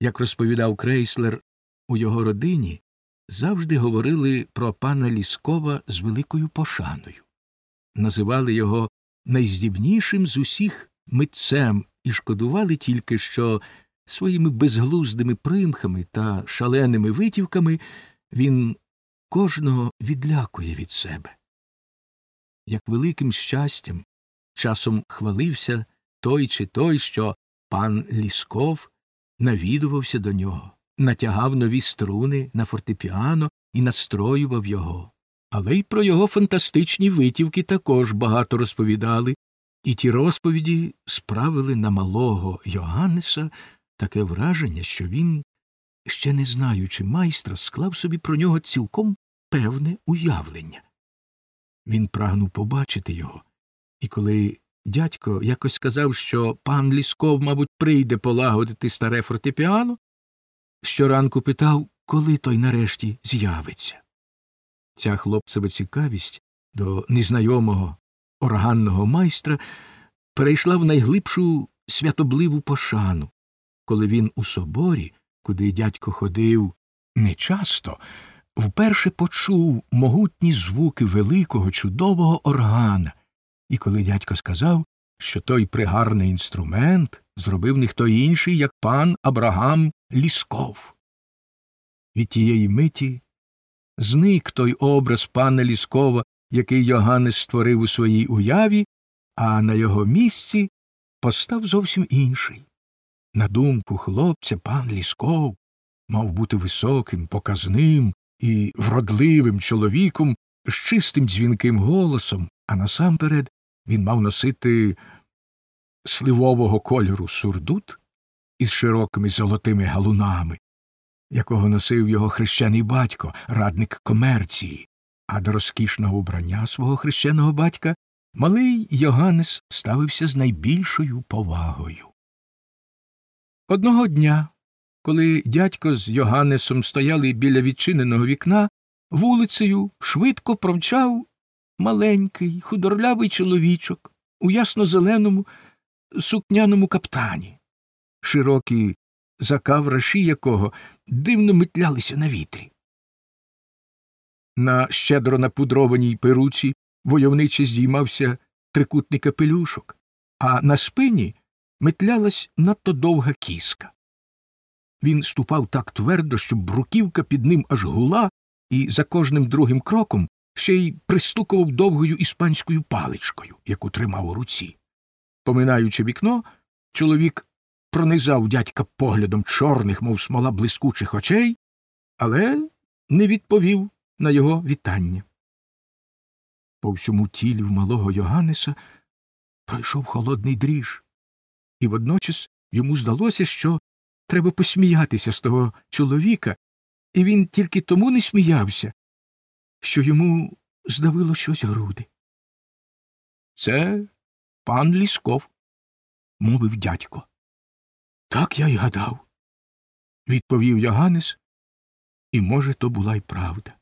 Як розповідав крейслер, у його родині завжди говорили про пана Ліскова з великою пошаною, називали його найздібнішим з усіх митцем і шкодували тільки, що своїми безглуздими примхами та шаленими витівками він кожного відлякує від себе. Як великим щастям часом хвалився той чи той, що пан Лісков навідувався до нього, натягав нові струни на фортепіано і настроював його. Але й про його фантастичні витівки також багато розповідали, і ті розповіді справили на малого Йоганнеса таке враження, що він, ще не знаючи майстра, склав собі про нього цілком певне уявлення. Він прагнув побачити його, і коли дядько якось сказав, що пан Лісков, мабуть, прийде полагодити старе фортепіано, щоранку питав, коли той нарешті з'явиться. Ця хлопцева цікавість до незнайомого органного майстра перейшла в найглибшу святобливу пошану, коли він у соборі, куди дядько ходив нечасто, вперше почув могутні звуки великого чудового органа, і коли дядько сказав, що той пригарний інструмент зробив ніхто інший, як пан Абрагам Лісков. Від тієї миті зник той образ пана Ліскова, який Йоганнес створив у своїй уяві, а на його місці постав зовсім інший. На думку хлопця, пан Лісков мав бути високим, показним і вродливим чоловіком з чистим дзвінким голосом, а насамперед він мав носити сливового кольору сурдут із широкими золотими галунами, якого носив його хрещений батько, радник комерції, а до розкішного убрання свого хрещеного батька малий Йоганнес ставився з найбільшою повагою. Одного дня, коли дядько з Йоганнесом стояли біля відчиненого вікна, вулицею швидко промчав маленький, худорлявий чоловічок у ясно-зеленому сукняному каптані, широкі закавраші якого дивно метлялися на вітрі. На щедро напудрованій перуці войовниче здіймався трикутний капелюшок, а на спині метлялась надто довга кіска. Він ступав так твердо, що бруківка під ним аж гула, і за кожним другим кроком ще й пристукував довгою іспанською паличкою, яку тримав у руці. Поминаючи вікно, чоловік пронизав дядька поглядом чорних, мов смола блискучих очей, але не відповів на його вітання. По всьому тілі в малого Йоганнеса пройшов холодний дріж, і водночас йому здалося, що треба посміятися з того чоловіка, і він тільки тому не сміявся, що йому здавило щось груди. Це пан Лісков, мовив дядько. Так я й гадав, відповів Яганес, і, може, то була й правда.